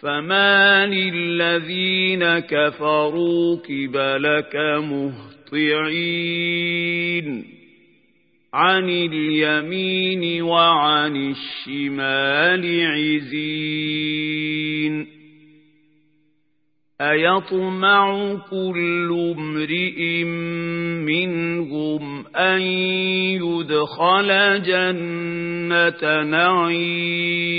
فما للذين كفروا قبلك مهطعين عن اليمين وعن الشمال عزين أيطمع كل امرئ منهم أن يدخل جنة نعيم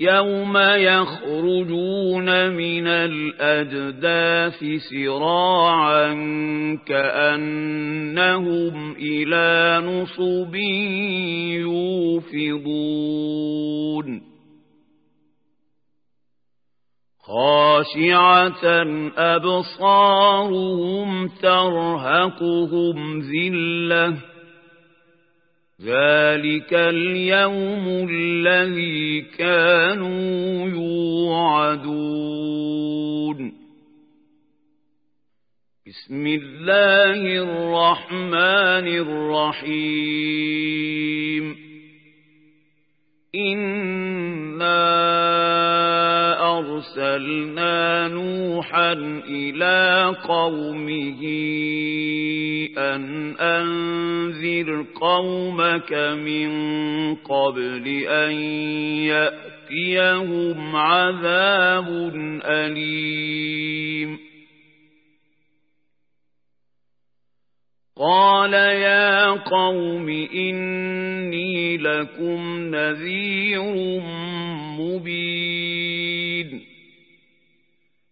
يوم يخرجون من الأجداث سراعا كأنهم إلى نصب يوفضون خاشعة أبصارهم ترهقهم ذِلَّةٌ ذلك اليوم الذي كانوا يوعدون. بسم الله الرحمن الرحيم. أرسلنا نوحا إلى قومه أن أنذر قومك من قبل أن يأتيهم عذاب أليم. قال يا قوم إني لكم نذير مبين.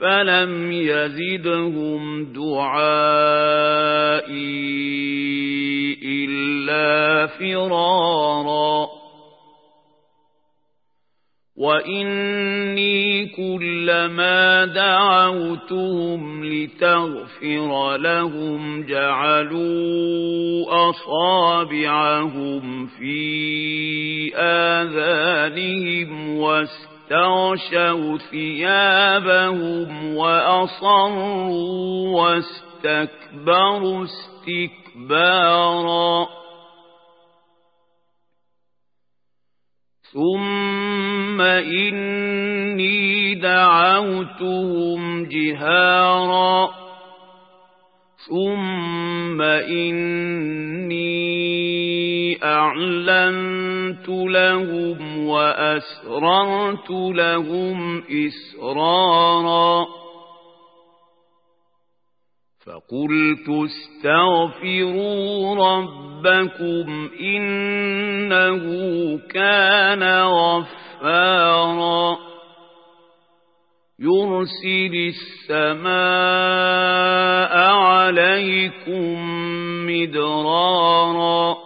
فلم يزدهم دعائي إلا فرارا وإني كلما دعوتهم لتغفر لهم جعلوا أصابعهم في آذانهم واستغشوا ثيابهم وأصروا واستكبروا استكبارا. ثم إني دعوتهم جهارا. ثم إني أعلنت لهم وأسررت لهم إسرارا فقلت استغفروا ربكم إنه كان غفارا يرسل السماء عليكم مدرارا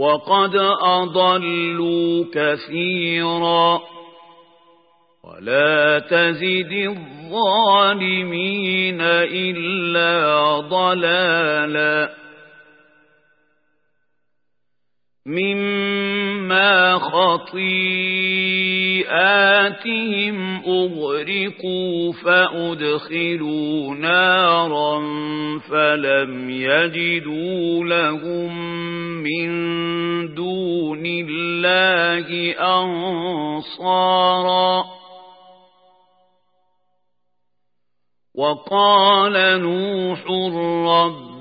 وقد أضلوا كثيرا ولا تزد الظالمين إلا ضلالا. مما خطيئاتهم أغرقوا فأدخلوا نارا فلم يجدوا لهم من دون الله أنصارا. وقال نوح رب